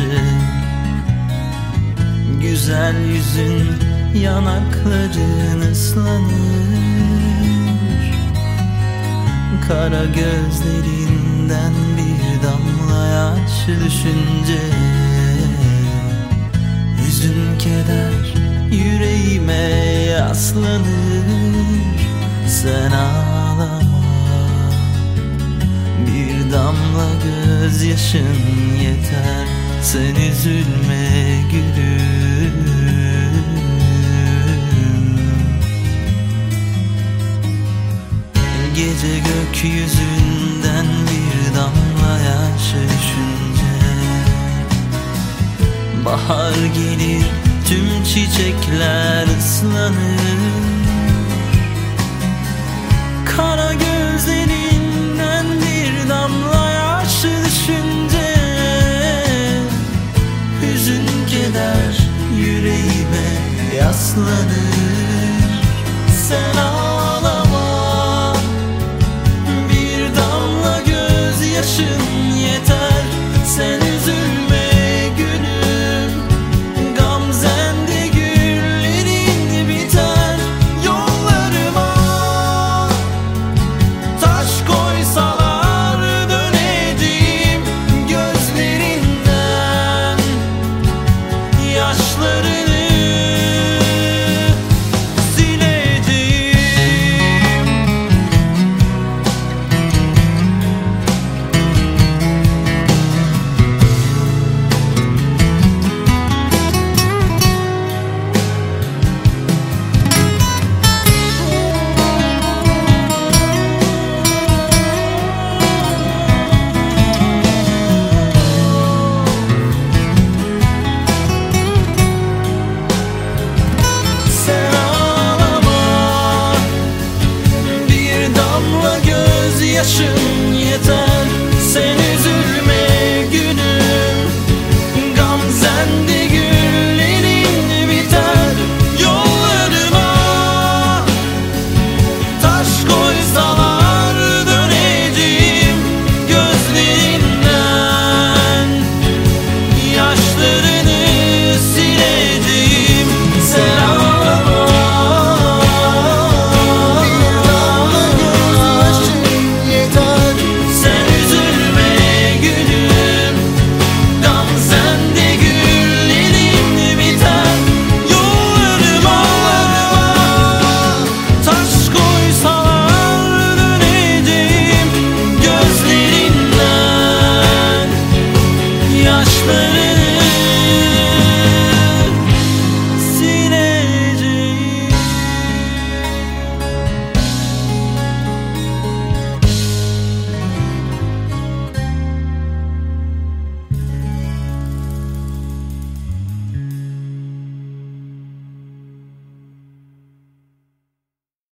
düşünce Güzel yüzün yanakların ıslanır. Kara gözlerinden bir damla yaş düşünce. Hüzün keder yüreğime yaslanır. Sen ağlama Bir damla gözyaşın Sen üzülme gülüm. Gece gökyüzünden bir damla yaş düşünce. Bahar gelir tüm çiçekler ıslanır yaslanır. Sen ağlama